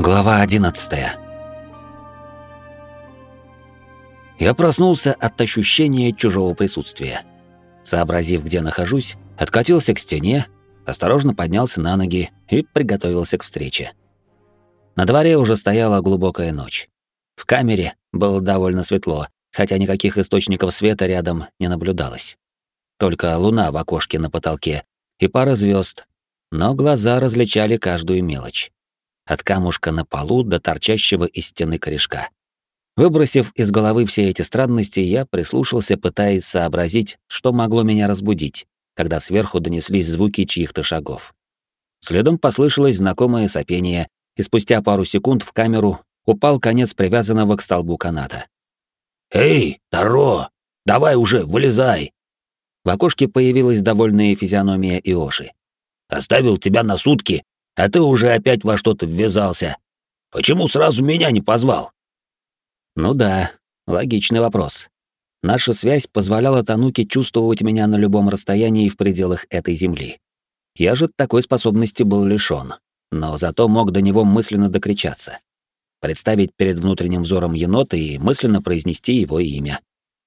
Глава 11 Я проснулся от ощущения чужого присутствия. Сообразив, где нахожусь, откатился к стене, осторожно поднялся на ноги и приготовился к встрече. На дворе уже стояла глубокая ночь. В камере было довольно светло, хотя никаких источников света рядом не наблюдалось. Только луна в окошке на потолке и пара звезд, но глаза различали каждую мелочь от камушка на полу до торчащего из стены корешка. Выбросив из головы все эти странности, я прислушался, пытаясь сообразить, что могло меня разбудить, когда сверху донеслись звуки чьих-то шагов. Следом послышалось знакомое сопение, и спустя пару секунд в камеру упал конец привязанного к столбу каната. «Эй, Таро, давай уже, вылезай!» В окошке появилась довольная физиономия Иоши. «Оставил тебя на сутки, а ты уже опять во что-то ввязался. Почему сразу меня не позвал? Ну да, логичный вопрос. Наша связь позволяла Тануке чувствовать меня на любом расстоянии в пределах этой земли. Я же такой способности был лишён, но зато мог до него мысленно докричаться. Представить перед внутренним взором енота и мысленно произнести его имя.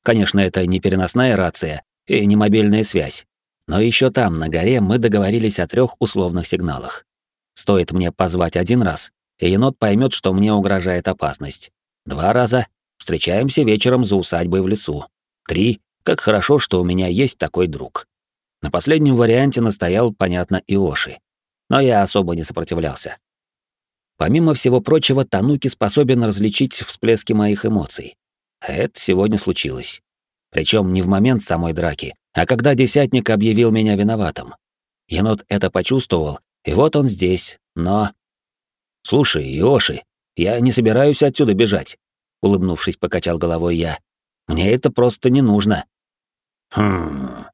Конечно, это не переносная рация и не мобильная связь, но еще там, на горе, мы договорились о трех условных сигналах. Стоит мне позвать один раз, и енот поймет, что мне угрожает опасность. Два раза — встречаемся вечером за усадьбой в лесу. Три — как хорошо, что у меня есть такой друг. На последнем варианте настоял, понятно, Иоши. Но я особо не сопротивлялся. Помимо всего прочего, Тануки способен различить всплески моих эмоций. А это сегодня случилось. Причем не в момент самой драки, а когда десятник объявил меня виноватым. Енот это почувствовал и вот он здесь, но... «Слушай, Йоши, я не собираюсь отсюда бежать», — улыбнувшись, покачал головой я. «Мне это просто не нужно». «Хм...»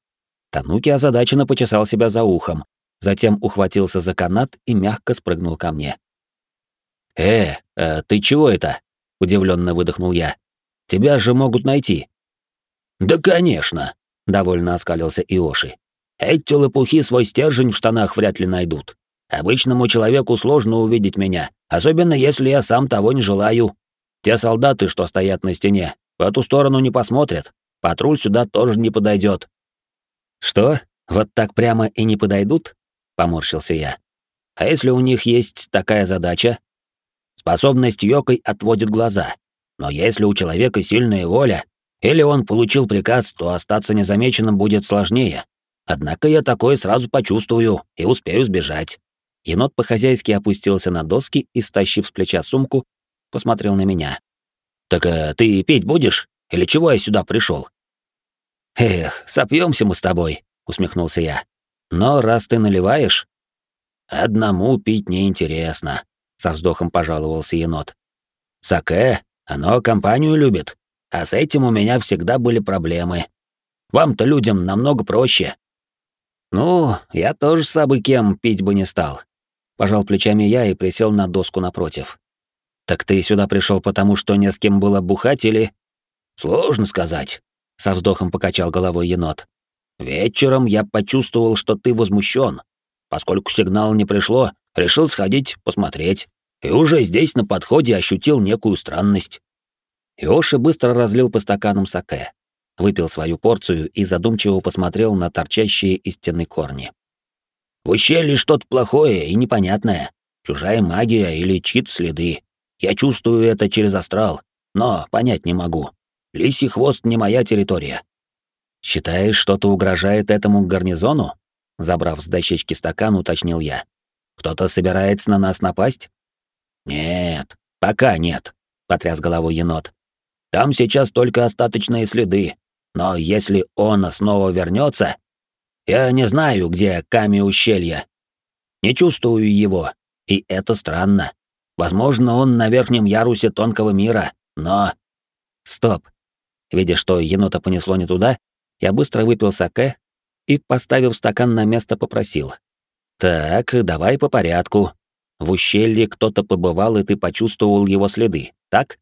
Тануки озадаченно почесал себя за ухом, затем ухватился за канат и мягко спрыгнул ко мне. «Э, э ты чего это?» — удивленно выдохнул я. «Тебя же могут найти». «Да, конечно», — довольно оскалился Иоши. «Эти лопухи свой стержень в штанах вряд ли найдут. Обычному человеку сложно увидеть меня, особенно если я сам того не желаю. Те солдаты, что стоят на стене, в эту сторону не посмотрят. Патруль сюда тоже не подойдет. Что? Вот так прямо и не подойдут? Поморщился я. А если у них есть такая задача? Способность Йокой отводит глаза. Но если у человека сильная воля, или он получил приказ, то остаться незамеченным будет сложнее. Однако я такое сразу почувствую и успею сбежать. Енот по-хозяйски опустился на доски и, стащив с плеча сумку, посмотрел на меня. «Так а, ты петь будешь? Или чего я сюда пришел? «Эх, сопьемся мы с тобой», — усмехнулся я. «Но раз ты наливаешь...» «Одному пить неинтересно», — со вздохом пожаловался енот. «Саке, оно компанию любит, а с этим у меня всегда были проблемы. Вам-то людям намного проще». «Ну, я тоже с кем пить бы не стал. Пожал плечами я и присел на доску напротив. «Так ты сюда пришел потому, что не с кем было бухать или...» «Сложно сказать», — со вздохом покачал головой енот. «Вечером я почувствовал, что ты возмущен. Поскольку сигнала не пришло, решил сходить, посмотреть. И уже здесь на подходе ощутил некую странность». Иоши быстро разлил по стаканам саке, выпил свою порцию и задумчиво посмотрел на торчащие из стены корни. В ущелье что-то плохое и непонятное. Чужая магия или чьи-то следы. Я чувствую это через астрал, но понять не могу. Лисий хвост не моя территория. Считаешь, что-то угрожает этому гарнизону? Забрав с дощечки стакан, уточнил я. Кто-то собирается на нас напасть? Нет, пока нет, потряс головой енот. Там сейчас только остаточные следы. Но если он снова вернется, я не знаю, где Ками ущелья. Не чувствую его, и это странно. Возможно, он на верхнем ярусе тонкого мира, но... Стоп. Видя, что енота понесло не туда, я быстро выпил саке и, поставив стакан на место, попросил. «Так, давай по порядку. В ущелье кто-то побывал, и ты почувствовал его следы, так?»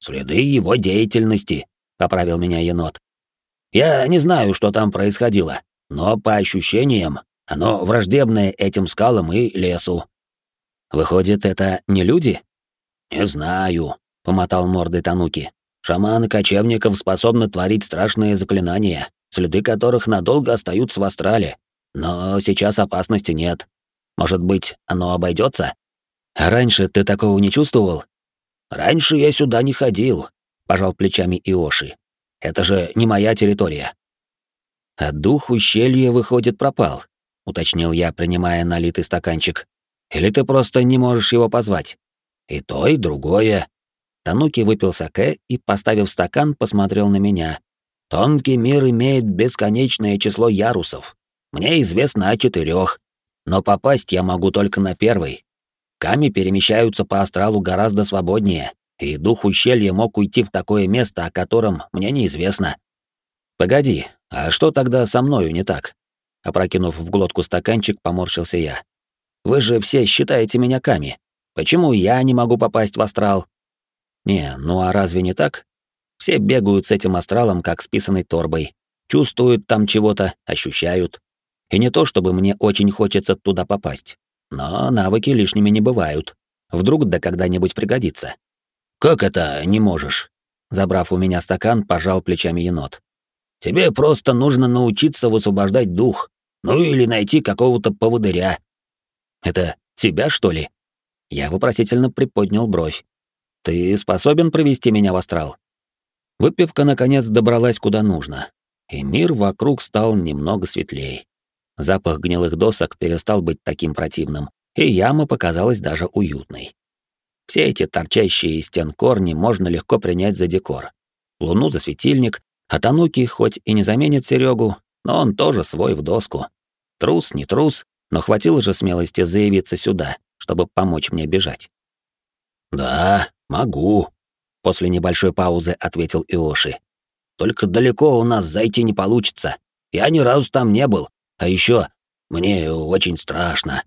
«Следы его деятельности», — поправил меня енот. «Я не знаю, что там происходило, но по ощущениям оно враждебное этим скалам и лесу. Выходит, это не люди? Не знаю, помотал мордой Тануки. Шаманы кочевников способны творить страшные заклинания, следы которых надолго остаются в астрале. Но сейчас опасности нет. Может быть, оно обойдется? А раньше ты такого не чувствовал? Раньше я сюда не ходил, пожал плечами Иоши. Это же не моя территория. А дух ущелья, выходит, пропал, уточнил я, принимая налитый стаканчик. Или ты просто не можешь его позвать? И то, и другое. Тануки выпил саке и, поставив стакан, посмотрел на меня. Тонкий мир имеет бесконечное число ярусов. Мне известно о четырех, но попасть я могу только на первый. Ками перемещаются по астралу гораздо свободнее, и дух ущелья мог уйти в такое место, о котором мне неизвестно. Погоди, а что тогда со мною не так? Опрокинув в глотку стаканчик, поморщился я. Вы же все считаете меня Ками. Почему я не могу попасть в астрал? Не, ну а разве не так? Все бегают с этим астралом, как с писаной торбой. Чувствуют там чего-то, ощущают. И не то, чтобы мне очень хочется туда попасть. Но навыки лишними не бывают. Вдруг да когда-нибудь пригодится. «Как это не можешь?» Забрав у меня стакан, пожал плечами енот. «Тебе просто нужно научиться высвобождать дух. Ну или найти какого-то поводыря». «Это тебя, что ли?» Я вопросительно приподнял бровь. «Ты способен провести меня в астрал?» Выпивка, наконец, добралась куда нужно, и мир вокруг стал немного светлее. Запах гнилых досок перестал быть таким противным, и яма показалась даже уютной. Все эти торчащие из стен корни можно легко принять за декор. Луну за светильник, а Тануки хоть и не заменит Серегу, но он тоже свой в доску. Трус, не трус, но хватило же смелости заявиться сюда, чтобы помочь мне бежать. «Да, могу», — после небольшой паузы ответил Иоши. «Только далеко у нас зайти не получится. Я ни разу там не был, а еще мне очень страшно.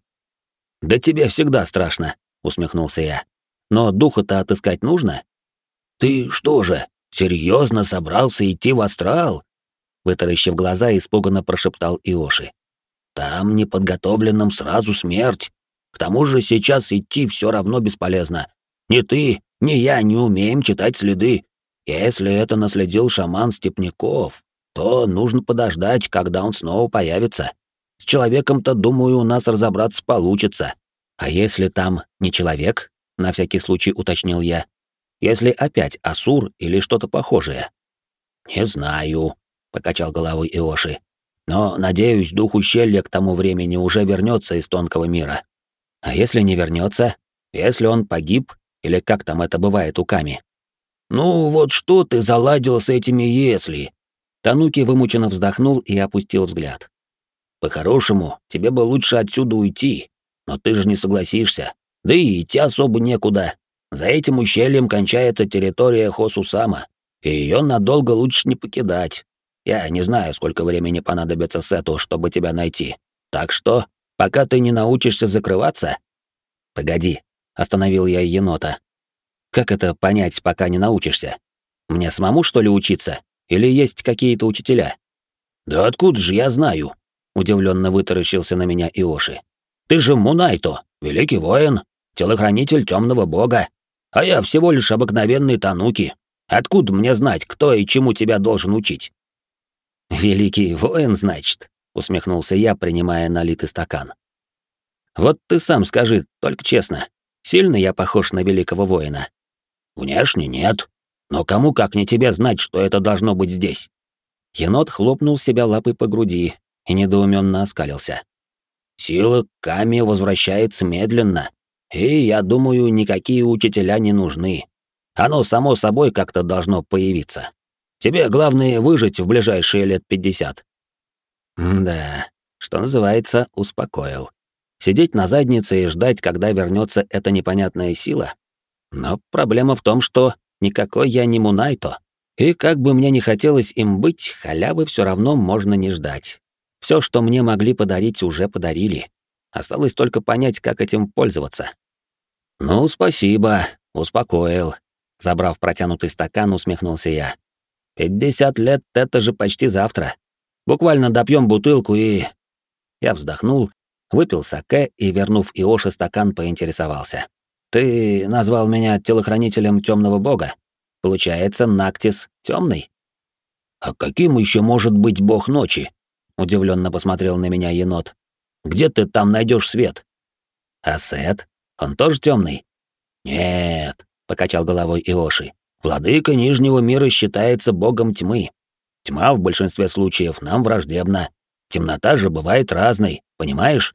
Да тебе всегда страшно, усмехнулся я. Но духа-то отыскать нужно? Ты что же, серьезно собрался идти в астрал? Вытаращив глаза, испуганно прошептал Иоши. Там неподготовленным сразу смерть. К тому же сейчас идти все равно бесполезно. Ни ты, ни я не умеем читать следы. Если это наследил шаман Степняков, то нужно подождать, когда он снова появится. С человеком-то, думаю, у нас разобраться получится. А если там не человек? На всякий случай уточнил я. Если опять Асур или что-то похожее. Не знаю, покачал головой Иоши. Но, надеюсь, дух ущелья к тому времени уже вернется из тонкого мира. А если не вернется? Если он погиб, или как там это бывает у Ками? Ну вот что ты заладил с этими «если»? Тануки вымученно вздохнул и опустил взгляд. «По-хорошему, тебе бы лучше отсюда уйти, но ты же не согласишься. Да и идти особо некуда. За этим ущельем кончается территория Хосусама, и ее надолго лучше не покидать. Я не знаю, сколько времени понадобится Сету, чтобы тебя найти. Так что, пока ты не научишься закрываться...» «Погоди», — остановил я енота. «Как это понять, пока не научишься? Мне самому, что ли, учиться?» Или есть какие-то учителя? Да откуда же я знаю? Удивленно вытаращился на меня Иоши. Ты же Мунайто, великий воин, телохранитель темного бога, а я всего лишь обыкновенный Тануки. Откуда мне знать, кто и чему тебя должен учить? Великий воин, значит, усмехнулся я, принимая налитый стакан. Вот ты сам скажи, только честно, сильно я похож на великого воина? Внешне нет, но кому как не тебе знать, что это должно быть здесь? Енот хлопнул себя лапой по груди и недоуменно оскалился. Сила Ками возвращается медленно, и, я думаю, никакие учителя не нужны. Оно само собой как-то должно появиться. Тебе главное выжить в ближайшие лет пятьдесят. Да, что называется, успокоил. Сидеть на заднице и ждать, когда вернется эта непонятная сила. Но проблема в том, что Никакой я не Мунайто. И как бы мне не хотелось им быть, халявы все равно можно не ждать. Все, что мне могли подарить, уже подарили. Осталось только понять, как этим пользоваться. Ну, спасибо, успокоил. Забрав протянутый стакан, усмехнулся я. Пятьдесят лет — это же почти завтра. Буквально допьем бутылку и... Я вздохнул, Выпил саке и, вернув Иоши стакан, поинтересовался. «Ты назвал меня телохранителем темного бога? Получается, Нактис темный?» «А каким еще может быть бог ночи?» — удивленно посмотрел на меня енот. «Где ты там найдешь свет?» «А Сет? Он тоже темный? «Нет», — покачал головой Иоши. «Владыка Нижнего мира считается богом тьмы. Тьма в большинстве случаев нам враждебна. Темнота же бывает разной, понимаешь?»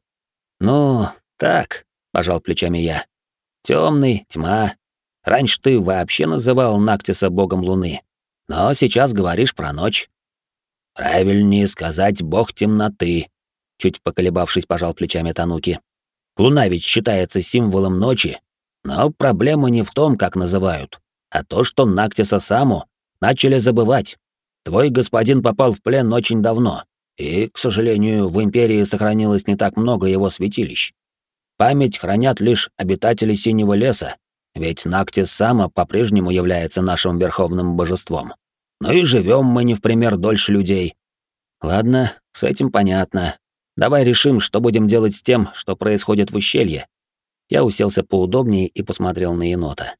«Ну, так», — пожал плечами я. Темный, тьма. Раньше ты вообще называл Нактиса богом луны, но сейчас говоришь про ночь». «Правильнее сказать бог темноты», — чуть поколебавшись, пожал плечами Тануки. «Луна ведь считается символом ночи, но проблема не в том, как называют, а то, что Нактиса саму начали забывать. Твой господин попал в плен очень давно, и, к сожалению, в Империи сохранилось не так много его святилищ. Память хранят лишь обитатели Синего леса, ведь Нактис Сама по-прежнему является нашим верховным божеством. Но и живем мы не в пример дольше людей. Ладно, с этим понятно. Давай решим, что будем делать с тем, что происходит в ущелье. Я уселся поудобнее и посмотрел на енота.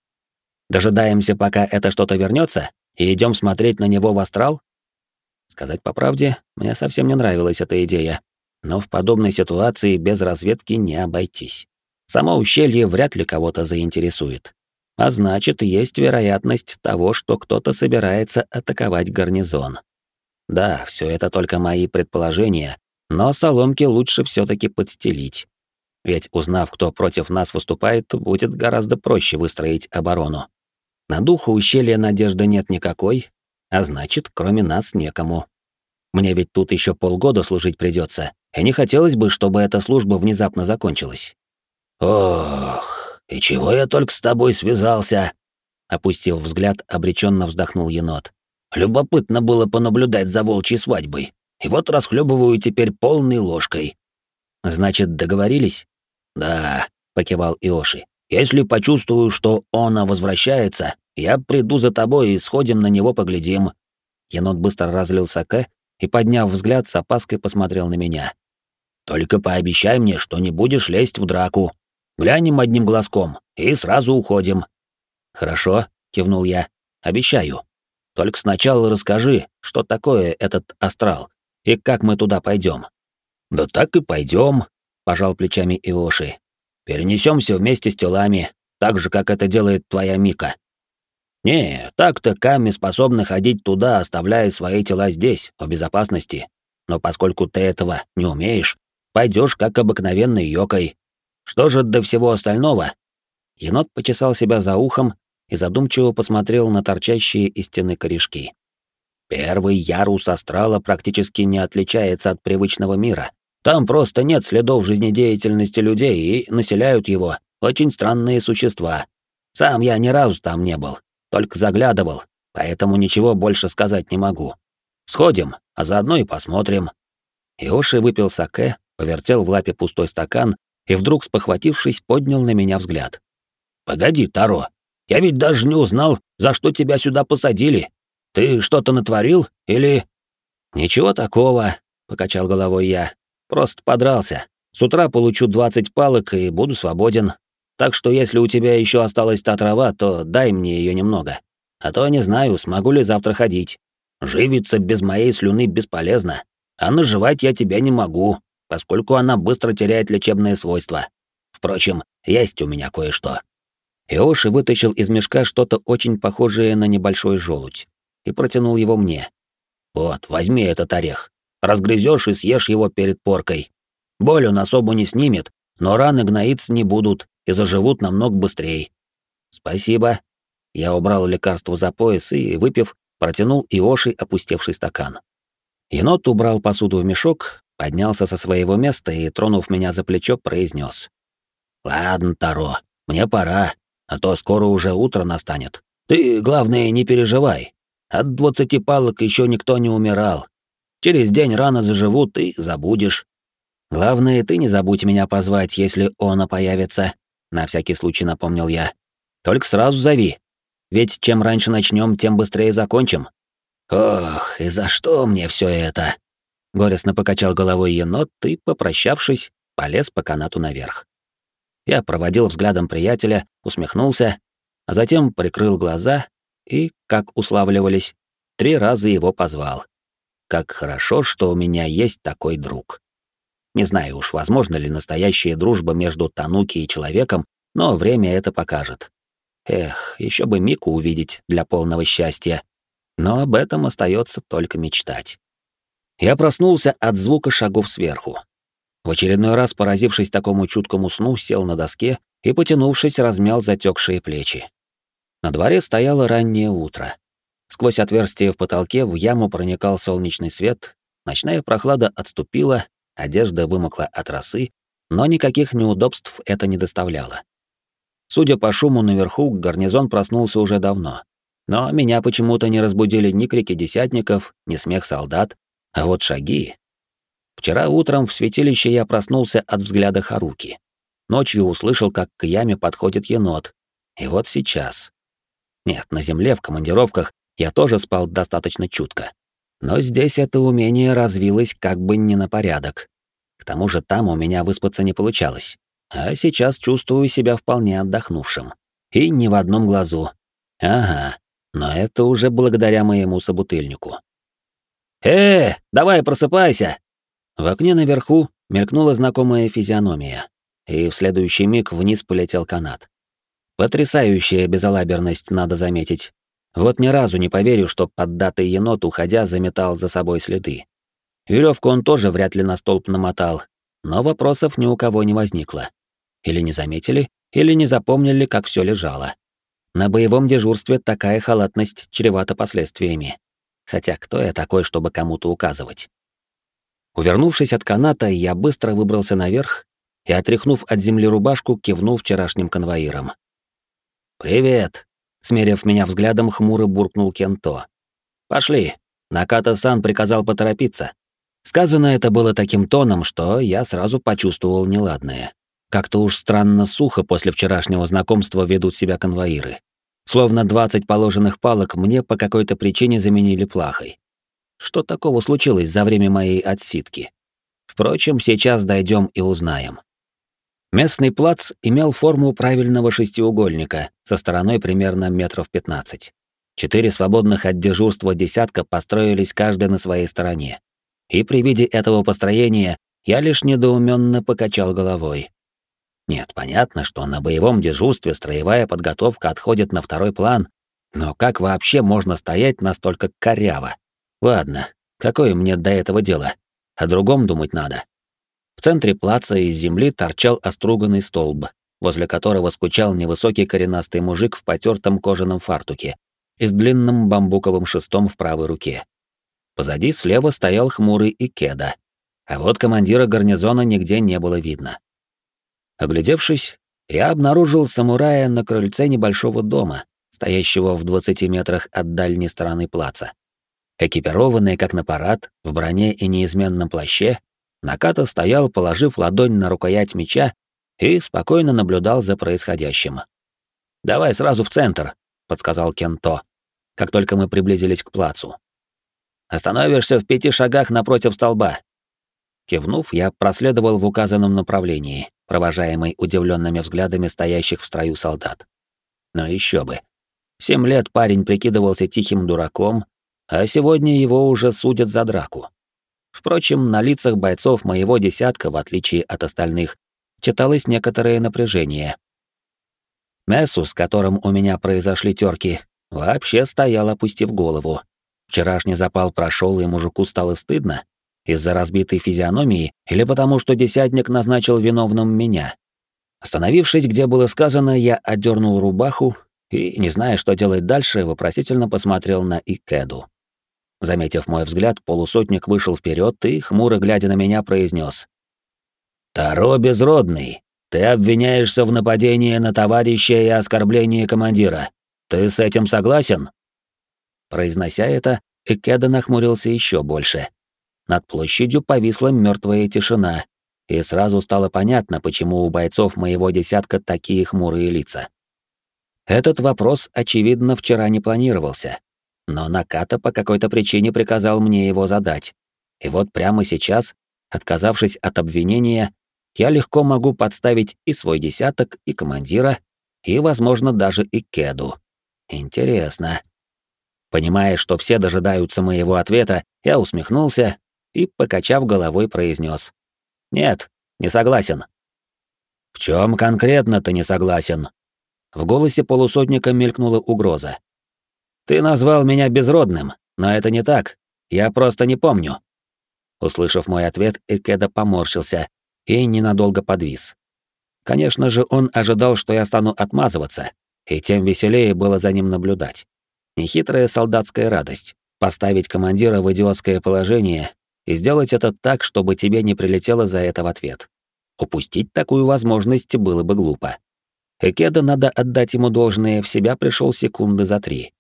Дожидаемся, пока это что-то вернется, и идем смотреть на него в астрал? Сказать по правде, мне совсем не нравилась эта идея, но в подобной ситуации без разведки не обойтись. Само ущелье вряд ли кого-то заинтересует. А значит, есть вероятность того, что кто-то собирается атаковать гарнизон. Да, все это только мои предположения, но соломки лучше все таки подстелить. Ведь узнав, кто против нас выступает, будет гораздо проще выстроить оборону. На духу ущелья надежды нет никакой, а значит, кроме нас некому. Мне ведь тут еще полгода служить придется, и не хотелось бы, чтобы эта служба внезапно закончилась. Ох, и чего я только с тобой связался? Опустив взгляд, обреченно вздохнул енот. Любопытно было понаблюдать за волчьей свадьбой. И вот расхлебываю теперь полной ложкой. Значит, договорились? Да, покивал Иоши. Если почувствую, что она возвращается, я приду за тобой и сходим на него поглядим. Енот быстро разлил саке и, подняв взгляд, с опаской посмотрел на меня. «Только пообещай мне, что не будешь лезть в драку. Глянем одним глазком и сразу уходим». «Хорошо», — кивнул я, — «обещаю. Только сначала расскажи, что такое этот астрал и как мы туда пойдем. «Да так и пойдем, пожал плечами Иоши. «Перенесемся вместе с телами, так же, как это делает твоя Мика. Не, так-то Ками способны ходить туда, оставляя свои тела здесь, в безопасности. Но поскольку ты этого не умеешь, пойдешь как обыкновенный йокой. Что же до всего остального? Енот почесал себя за ухом и задумчиво посмотрел на торчащие из стены корешки. Первый ярус астрала практически не отличается от привычного мира. Там просто нет следов жизнедеятельности людей и населяют его очень странные существа. Сам я ни разу там не был, только заглядывал, поэтому ничего больше сказать не могу. Сходим, а заодно и посмотрим». Иоши выпил саке, повертел в лапе пустой стакан и вдруг, спохватившись, поднял на меня взгляд. «Погоди, Таро, я ведь даже не узнал, за что тебя сюда посадили. Ты что-то натворил или...» «Ничего такого», — покачал головой я. «Просто подрался. С утра получу 20 палок и буду свободен. Так что если у тебя еще осталась та трава, то дай мне ее немного. А то не знаю, смогу ли завтра ходить. Живиться без моей слюны бесполезно, а наживать я тебя не могу, поскольку она быстро теряет лечебные свойства. Впрочем, есть у меня кое-что». Иоши вытащил из мешка что-то очень похожее на небольшой желудь и протянул его мне. «Вот, возьми этот орех. Разгрызешь и съешь его перед поркой. Боль он особо не снимет, но раны гноиться не будут, и заживут намного быстрее. Спасибо. Я убрал лекарство за пояс и, выпив, протянул Иоши опустевший стакан. Енот убрал посуду в мешок, поднялся со своего места и, тронув меня за плечо, произнес: «Ладно, Таро, мне пора, а то скоро уже утро настанет. Ты, главное, не переживай. От двадцати палок еще никто не умирал. Через день рано заживут и забудешь. Главное, ты не забудь меня позвать, если она появится, на всякий случай напомнил я. Только сразу зови. Ведь чем раньше начнем, тем быстрее закончим. Ох, и за что мне все это? Горестно покачал головой енот и, попрощавшись, полез по канату наверх. Я проводил взглядом приятеля, усмехнулся, а затем прикрыл глаза и, как уславливались, три раза его позвал. Как хорошо, что у меня есть такой друг. Не знаю уж, возможно ли настоящая дружба между Тануки и человеком, но время это покажет. Эх, еще бы Мику увидеть для полного счастья. Но об этом остается только мечтать. Я проснулся от звука шагов сверху. В очередной раз, поразившись такому чуткому сну, сел на доске и, потянувшись, размял затекшие плечи. На дворе стояло раннее утро. Сквозь отверстие в потолке в яму проникал солнечный свет, ночная прохлада отступила, одежда вымокла от росы, но никаких неудобств это не доставляло. Судя по шуму наверху, гарнизон проснулся уже давно. Но меня почему-то не разбудили ни крики десятников, ни смех солдат, а вот шаги... Вчера утром в святилище я проснулся от взгляда Харуки. Ночью услышал, как к яме подходит енот. И вот сейчас. Нет, на земле, в командировках, я тоже спал достаточно чутко. Но здесь это умение развилось как бы не на порядок. К тому же там у меня выспаться не получалось. А сейчас чувствую себя вполне отдохнувшим. И ни в одном глазу. Ага, но это уже благодаря моему собутыльнику. «Э, давай просыпайся!» В окне наверху мелькнула знакомая физиономия, и в следующий миг вниз полетел канат. Потрясающая безалаберность, надо заметить. Вот ни разу не поверю, что поддатый енот, уходя, заметал за собой следы. Веревку он тоже вряд ли на столб намотал, но вопросов ни у кого не возникло. Или не заметили, или не запомнили, как все лежало. На боевом дежурстве такая халатность чревата последствиями. Хотя кто я такой, чтобы кому-то указывать? Увернувшись от каната, я быстро выбрался наверх и, отряхнув от земли рубашку, кивнул вчерашним конвоирам. «Привет!» — смерив меня взглядом, хмуро буркнул Кенто. «Пошли!» — Наката-сан приказал поторопиться. Сказано это было таким тоном, что я сразу почувствовал неладное. Как-то уж странно сухо после вчерашнего знакомства ведут себя конвоиры. Словно 20 положенных палок мне по какой-то причине заменили плахой. Что такого случилось за время моей отсидки? Впрочем, сейчас дойдем и узнаем. Местный плац имел форму правильного шестиугольника со стороной примерно метров 15. Четыре свободных от дежурства десятка построились каждый на своей стороне. И при виде этого построения я лишь недоуменно покачал головой. Нет, понятно, что на боевом дежурстве строевая подготовка отходит на второй план, но как вообще можно стоять настолько коряво? Ладно, какое мне до этого дело? О другом думать надо. В центре плаца из земли торчал оструганный столб, возле которого скучал невысокий коренастый мужик в потертом кожаном фартуке и с длинным бамбуковым шестом в правой руке. Позади слева стоял хмурый Икеда, а вот командира гарнизона нигде не было видно. Оглядевшись, я обнаружил самурая на крыльце небольшого дома, стоящего в 20 метрах от дальней стороны плаца. Экипированный как на парад, в броне и неизменном плаще, Наката стоял, положив ладонь на рукоять меча и спокойно наблюдал за происходящим. «Давай сразу в центр», — подсказал Кенто, как только мы приблизились к плацу. «Остановишься в пяти шагах напротив столба». Кивнув, я проследовал в указанном направлении, провожаемый удивленными взглядами стоящих в строю солдат. Но еще бы. Семь лет парень прикидывался тихим дураком, а сегодня его уже судят за драку. Впрочем, на лицах бойцов моего десятка, в отличие от остальных, читалось некоторое напряжение. Мессу, с которым у меня произошли терки, вообще стоял, опустив голову. Вчерашний запал прошел, и мужику стало стыдно, из-за разбитой физиономии или потому, что десятник назначил виновным меня? Остановившись, где было сказано, я отдернул рубаху и, не зная, что делать дальше, вопросительно посмотрел на Икеду. Заметив мой взгляд, полусотник вышел вперед и, хмуро глядя на меня, произнес: «Таро безродный, ты обвиняешься в нападении на товарища и оскорблении командира. Ты с этим согласен?» Произнося это, Икеда нахмурился еще больше. Над площадью повисла мертвая тишина, и сразу стало понятно, почему у бойцов моего десятка такие хмурые лица. Этот вопрос, очевидно, вчера не планировался, но Наката по какой-то причине приказал мне его задать. И вот прямо сейчас, отказавшись от обвинения, я легко могу подставить и свой десяток, и командира, и, возможно, даже и Кеду. Интересно. Понимая, что все дожидаются моего ответа, я усмехнулся и, покачав головой, произнес: «Нет, не согласен». «В чем конкретно ты не согласен?» В голосе полусотника мелькнула угроза. «Ты назвал меня безродным, но это не так. Я просто не помню». Услышав мой ответ, Экеда поморщился и ненадолго подвис. Конечно же, он ожидал, что я стану отмазываться, и тем веселее было за ним наблюдать. Нехитрая солдатская радость — поставить командира в идиотское положение и сделать это так, чтобы тебе не прилетело за это в ответ. Упустить такую возможность было бы глупо. Экеда, надо отдать ему должное, в себя пришел секунды за три.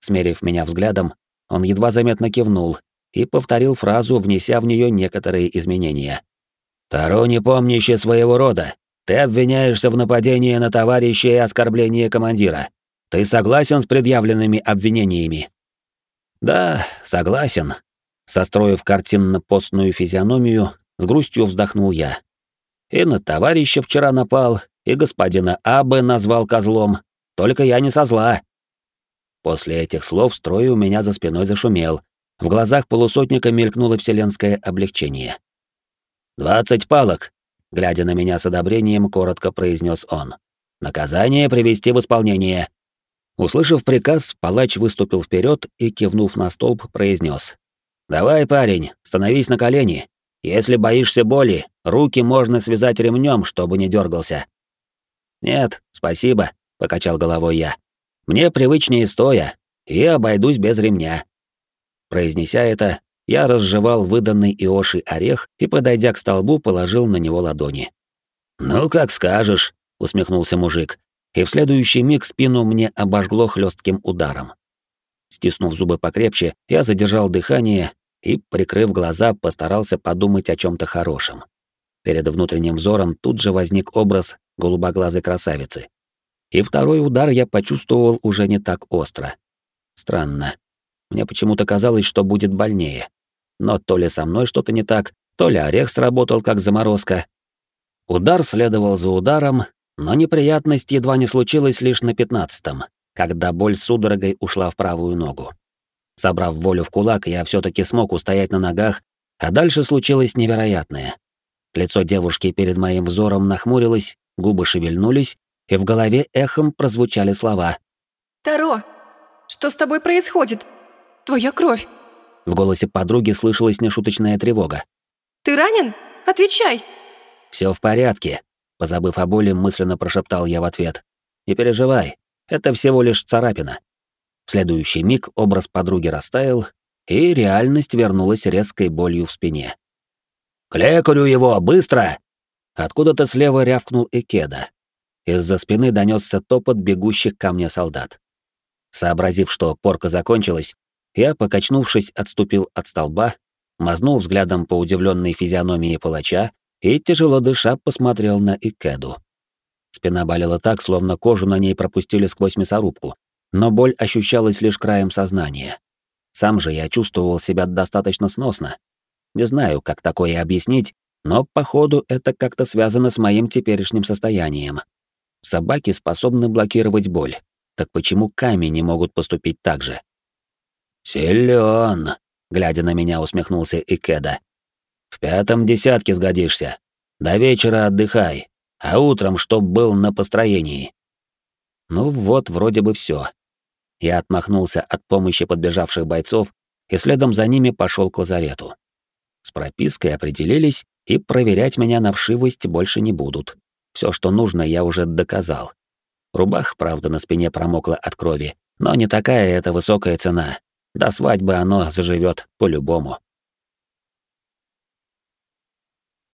Смерив меня взглядом, он едва заметно кивнул и повторил фразу, внеся в нее некоторые изменения. «Таро не помнящий своего рода, ты обвиняешься в нападении на товарища и оскорблении командира. Ты согласен с предъявленными обвинениями?» «Да, согласен», — состроив картинно-постную физиономию, с грустью вздохнул я. «И на товарища вчера напал, и господина Абы назвал козлом, только я не со зла». После этих слов строй у меня за спиной зашумел. В глазах полусотника мелькнуло вселенское облегчение. «Двадцать палок!» — глядя на меня с одобрением, коротко произнес он. «Наказание привести в исполнение!» Услышав приказ, палач выступил вперед и, кивнув на столб, произнес: «Давай, парень, становись на колени. Если боишься боли, руки можно связать ремнем, чтобы не дергался». «Нет, спасибо», — покачал головой я. Мне привычнее стоя, и обойдусь без ремня. Произнеся это, я разжевал выданный Иоши орех и, подойдя к столбу, положил на него ладони. «Ну, как скажешь», — усмехнулся мужик, и в следующий миг спину мне обожгло хлестким ударом. Стиснув зубы покрепче, я задержал дыхание и, прикрыв глаза, постарался подумать о чем то хорошем. Перед внутренним взором тут же возник образ голубоглазой красавицы, и второй удар я почувствовал уже не так остро. Странно. Мне почему-то казалось, что будет больнее. Но то ли со мной что-то не так, то ли орех сработал как заморозка. Удар следовал за ударом, но неприятность едва не случилась лишь на пятнадцатом, когда боль судорогой ушла в правую ногу. Собрав волю в кулак, я все таки смог устоять на ногах, а дальше случилось невероятное. Лицо девушки перед моим взором нахмурилось, губы шевельнулись, и в голове эхом прозвучали слова. «Таро, что с тобой происходит? Твоя кровь!» В голосе подруги слышалась нешуточная тревога. «Ты ранен? Отвечай!» Все в порядке», — позабыв о боли, мысленно прошептал я в ответ. «Не переживай, это всего лишь царапина». В следующий миг образ подруги растаял, и реальность вернулась резкой болью в спине. «К лекарю его, быстро!» Откуда-то слева рявкнул Икеда, из-за спины донесся топот бегущих ко мне солдат. Сообразив, что порка закончилась, я, покачнувшись, отступил от столба, мазнул взглядом по удивленной физиономии палача и, тяжело дыша, посмотрел на Икеду. Спина болела так, словно кожу на ней пропустили сквозь мясорубку, но боль ощущалась лишь краем сознания. Сам же я чувствовал себя достаточно сносно. Не знаю, как такое объяснить, но, походу, это как-то связано с моим теперешним состоянием. Собаки способны блокировать боль. Так почему камни не могут поступить так же? Силен, глядя на меня, усмехнулся Икеда. В пятом десятке сгодишься. До вечера отдыхай, а утром чтоб был на построении. Ну вот, вроде бы все. Я отмахнулся от помощи подбежавших бойцов и следом за ними пошел к лазарету. С пропиской определились, и проверять меня на вшивость больше не будут. Все, что нужно, я уже доказал. Рубах, правда, на спине промокла от крови, но не такая это высокая цена. До свадьбы оно заживет по-любому.